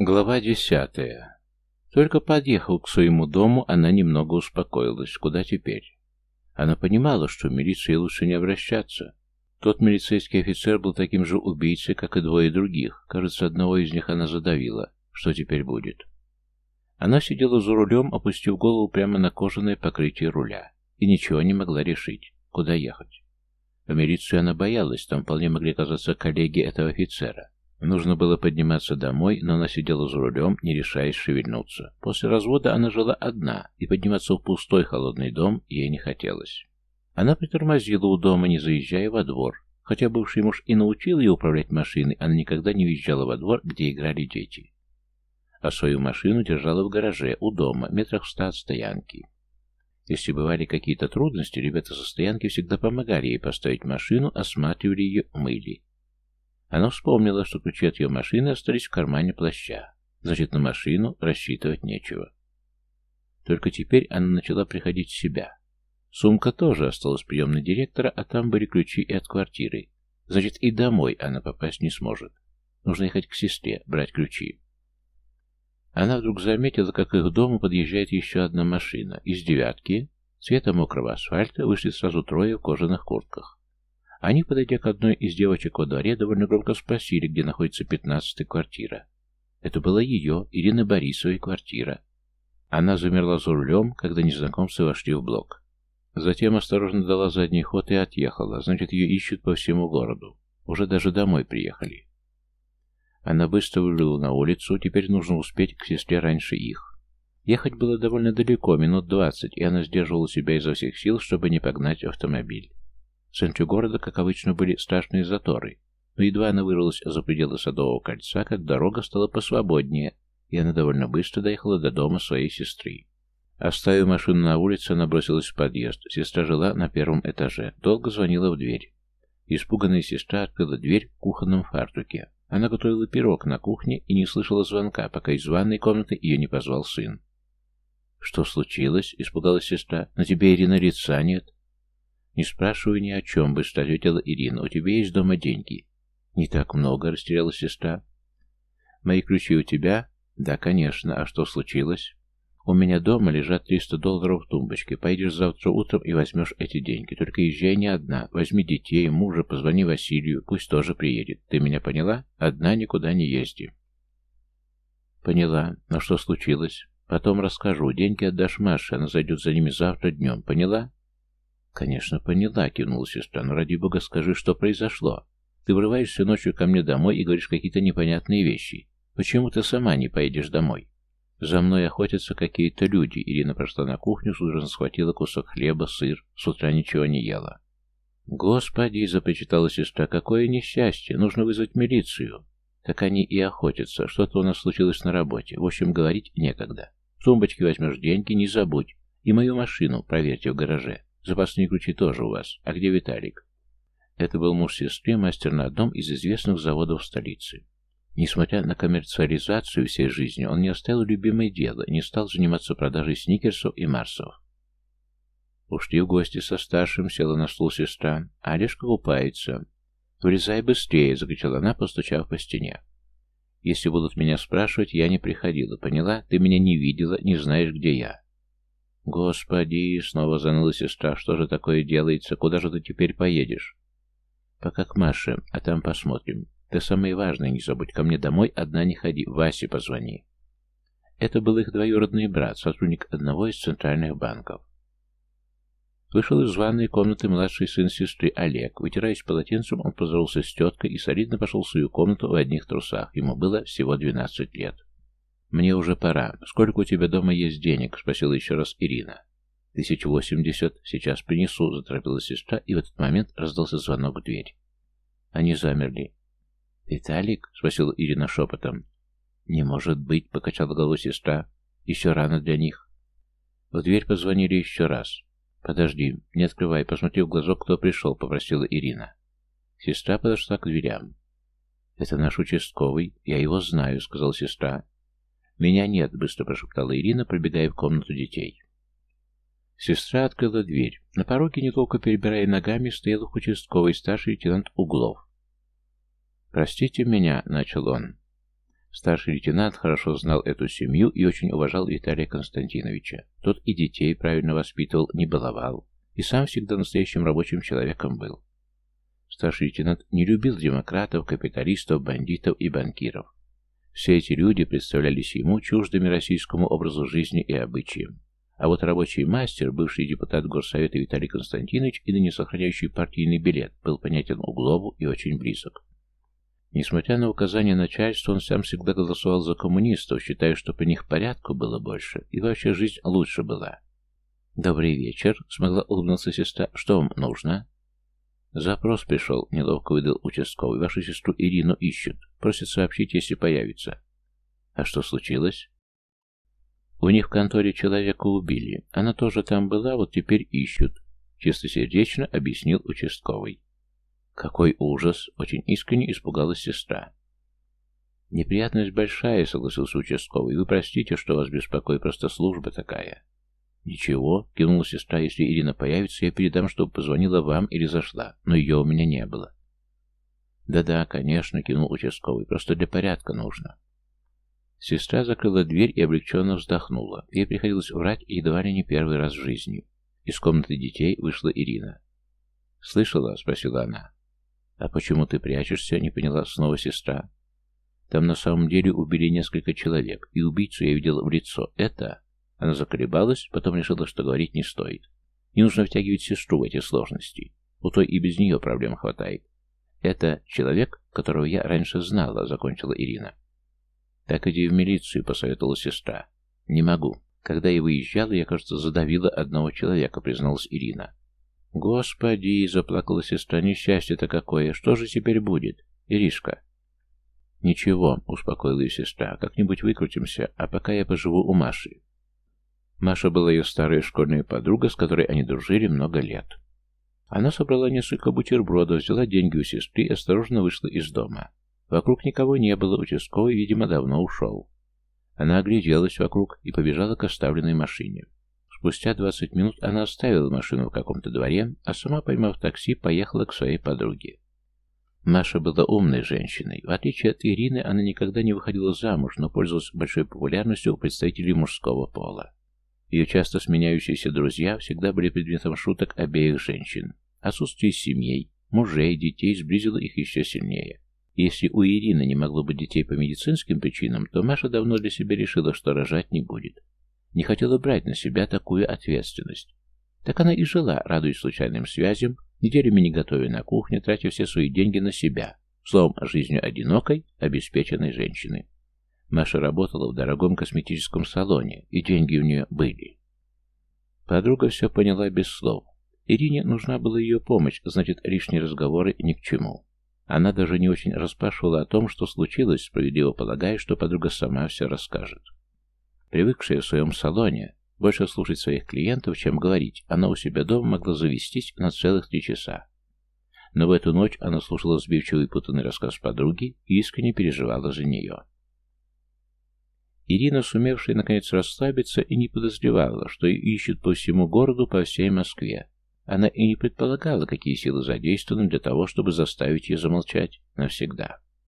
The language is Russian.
Глава десятая. Только подъехал к своему дому, она немного успокоилась. Куда теперь? Она понимала, что в милиции лучше не обращаться. Тот милицейский офицер был таким же убийцей, как и двое других. Кажется, одного из них она задавила. Что теперь будет? Она сидела за рулем, опустив голову прямо на кожаное покрытие руля, и ничего не могла решить, куда ехать. В милицию она боялась, там вполне могли оказаться коллеги этого офицера. Нужно было подниматься домой, но она сидела за рулем, не решаясь шевельнуться. После развода она жила одна, и подниматься в пустой холодный дом ей не хотелось. Она притормозила у дома, не заезжая во двор. Хотя бывший муж и научил ее управлять машиной, она никогда не въезжала во двор, где играли дети. А свою машину держала в гараже, у дома, метрах в ста от стоянки. Если бывали какие-то трудности, ребята со стоянки всегда помогали ей поставить машину, осматривали ее, мыли. Она вспомнила, что ключи от ее машины остались в кармане плаща. Значит, на машину рассчитывать нечего. Только теперь она начала приходить в себя. Сумка тоже осталась приемной директора, а там были ключи и от квартиры. Значит, и домой она попасть не сможет. Нужно ехать к сестре, брать ключи. Она вдруг заметила, как их дому подъезжает еще одна машина. Из девятки, цвета мокрого асфальта, вышли сразу трое в кожаных куртках. Они, подойдя к одной из девочек во дворе, довольно громко спросили, где находится пятнадцатая квартира. Это была ее, Ирины Борисовой, квартира. Она замерла за рулем, когда незнакомцы вошли в блок. Затем осторожно дала задний ход и отъехала, значит, ее ищут по всему городу. Уже даже домой приехали. Она быстро выбрала на улицу, теперь нужно успеть к сестре раньше их. Ехать было довольно далеко, минут двадцать, и она сдерживала себя изо всех сил, чтобы не погнать автомобиль. В центре города, как обычно, были страшные заторы, но едва она вырвалась за пределы Садового кольца, как дорога стала посвободнее, и она довольно быстро доехала до дома своей сестры. Оставив машину на улице, она бросилась в подъезд. Сестра жила на первом этаже. Долго звонила в дверь. Испуганная сестра открыла дверь в кухонном фартуке. Она готовила пирог на кухне и не слышала звонка, пока из ванной комнаты ее не позвал сын. «Что случилось?» — испугалась сестра. «На тебе, Ирина, лица нет?» «Не спрашивай ни о чем», — быстро ответила Ирина. «У тебя есть дома деньги?» «Не так много», — растерялась сестра. «Мои ключи у тебя?» «Да, конечно. А что случилось?» «У меня дома лежат 300 долларов в тумбочке. Пойдешь завтра утром и возьмешь эти деньги. Только езжай не одна. Возьми детей, мужа, позвони Василию. Пусть тоже приедет. Ты меня поняла? Одна никуда не езди». «Поняла. Но что случилось?» «Потом расскажу. Деньги отдашь Маше. Она зайдет за ними завтра днем. Поняла?» «Конечно, поняла», — кивнула сестра, — «но ради бога скажи, что произошло. Ты врываешься ночью ко мне домой и говоришь какие-то непонятные вещи. Почему ты сама не поедешь домой?» «За мной охотятся какие-то люди». Ирина прошла на кухню, судорожно схватила кусок хлеба, сыр. С утра ничего не ела. «Господи!» — започитала сестра. «Какое несчастье! Нужно вызвать милицию!» «Так они и охотятся. Что-то у нас случилось на работе. В общем, говорить некогда. В тумбочке возьмешь деньги, не забудь. И мою машину проверьте в гараже. Запасные ключи тоже у вас. А где Виталик? Это был муж сестры, мастер на одном из известных заводов столицы. Несмотря на коммерциализацию всей жизни, он не оставил любимое дело, не стал заниматься продажей сникерсов и марсов. Ушли в гости со старшим, села на стул сестра. Олежка купается. «Вылезай быстрее!» — закричала она, постучав по стене. «Если будут меня спрашивать, я не приходила, поняла? Ты меня не видела, не знаешь, где я. «Господи!» — снова заныла сестра. «Что же такое делается? Куда же ты теперь поедешь?» «Пока к Маше, а там посмотрим. Ты самое важное не забудь. Ко мне домой одна не ходи. Васе позвони». Это был их двоюродный брат, сотрудник одного из центральных банков. Вышел из ванной комнаты младший сын сестры Олег. Вытираясь полотенцем, он поздоровался с теткой и солидно пошел в свою комнату в одних трусах. Ему было всего 12 лет. «Мне уже пора. Сколько у тебя дома есть денег?» — спросила еще раз Ирина. «Тысячу восемьдесят. Сейчас принесу», — заторопила сестра, и в этот момент раздался звонок в дверь. Они замерли. «Виталик?» — спросила Ирина шепотом. «Не может быть», — покачала головой сестра. «Еще рано для них». В дверь позвонили еще раз. «Подожди, не открывай, посмотри в глазок, кто пришел», — попросила Ирина. Сестра подошла к дверям. «Это наш участковый, я его знаю», — сказала сестра. «Меня нет», — быстро прошептала Ирина, пробегая в комнату детей. Сестра открыла дверь. На пороге, неловко перебирая ногами, стоял их участковый старший лейтенант Углов. «Простите меня», — начал он. Старший лейтенант хорошо знал эту семью и очень уважал Виталия Константиновича. Тот и детей правильно воспитывал, не баловал, и сам всегда настоящим рабочим человеком был. Старший лейтенант не любил демократов, капиталистов, бандитов и банкиров. Все эти люди представлялись ему чуждыми российскому образу жизни и обычаям. А вот рабочий мастер, бывший депутат Горсовета Виталий Константинович и ныне сохраняющий партийный билет, был понятен Углову и очень близок. Несмотря на указания начальства, он сам всегда голосовал за коммунистов, считая, что по них порядку было больше, и вообще жизнь лучше была. «Добрый вечер», — смогла улыбнуться сестра. «Что вам нужно?» «Запрос пришел», — неловко выдал участковый. «Вашу сестру Ирину ищут. Просят сообщить, если появится». «А что случилось?» «У них в конторе человека убили. Она тоже там была, вот теперь ищут», — чистосердечно объяснил участковый. «Какой ужас!» — очень искренне испугалась сестра. «Неприятность большая», — согласился участковый. «Вы простите, что вас беспокоит, просто служба такая». «Ничего», — кивнула сестра, — «если Ирина появится, я передам, чтобы позвонила вам или зашла, но ее у меня не было». «Да-да, конечно», — кивнул участковый, — «просто для порядка нужно». Сестра закрыла дверь и облегченно вздохнула. Ей приходилось врать едва ли не первый раз в жизни. Из комнаты детей вышла Ирина. «Слышала?» — спросила она. «А почему ты прячешься?» — не поняла снова сестра. «Там на самом деле убили несколько человек, и убийцу я видела в лицо. Это...» Она заколебалась, потом решила, что говорить не стоит. Не нужно втягивать сестру в эти сложности. У той и без нее проблем хватает. «Это человек, которого я раньше знала», — закончила Ирина. «Так иди в милицию», — посоветовала сестра. «Не могу. Когда я выезжала, я, кажется, задавила одного человека», — призналась Ирина. «Господи!» — заплакала сестра. «Несчастье-то какое! Что же теперь будет? Иришка!» «Ничего», — успокоила ее сестра. «Как-нибудь выкрутимся, а пока я поживу у Маши». Маша была ее старая школьная подруга, с которой они дружили много лет. Она собрала несколько бутербродов, взяла деньги у сестры и осторожно вышла из дома. Вокруг никого не было, участковый, видимо, давно ушел. Она огляделась вокруг и побежала к оставленной машине. Спустя 20 минут она оставила машину в каком-то дворе, а сама, поймав такси, поехала к своей подруге. Маша была умной женщиной. В отличие от Ирины, она никогда не выходила замуж, но пользовалась большой популярностью у представителей мужского пола. Ее часто сменяющиеся друзья всегда были предметом шуток обеих женщин. Отсутствие семей, мужей, детей сблизило их еще сильнее. Если у Ирины не могло быть детей по медицинским причинам, то Маша давно для себя решила, что рожать не будет не хотела брать на себя такую ответственность. Так она и жила, радуясь случайным связям, неделями не готовя на кухне, тратя все свои деньги на себя, словом, жизнью одинокой, обеспеченной женщины. Маша работала в дорогом косметическом салоне, и деньги у нее были. Подруга все поняла без слов. Ирине нужна была ее помощь, значит, лишние разговоры ни к чему. Она даже не очень расспрашивала о том, что случилось, справедливо полагая, что подруга сама все расскажет. Привыкшая в своем салоне больше слушать своих клиентов, чем говорить, она у себя дома могла завестись на целых три часа. Но в эту ночь она слушала сбивчивый путанный рассказ подруги и искренне переживала за нее. Ирина, сумевшая наконец расслабиться, и не подозревала, что ее ищут по всему городу, по всей Москве. Она и не предполагала, какие силы задействованы для того, чтобы заставить ее замолчать навсегда.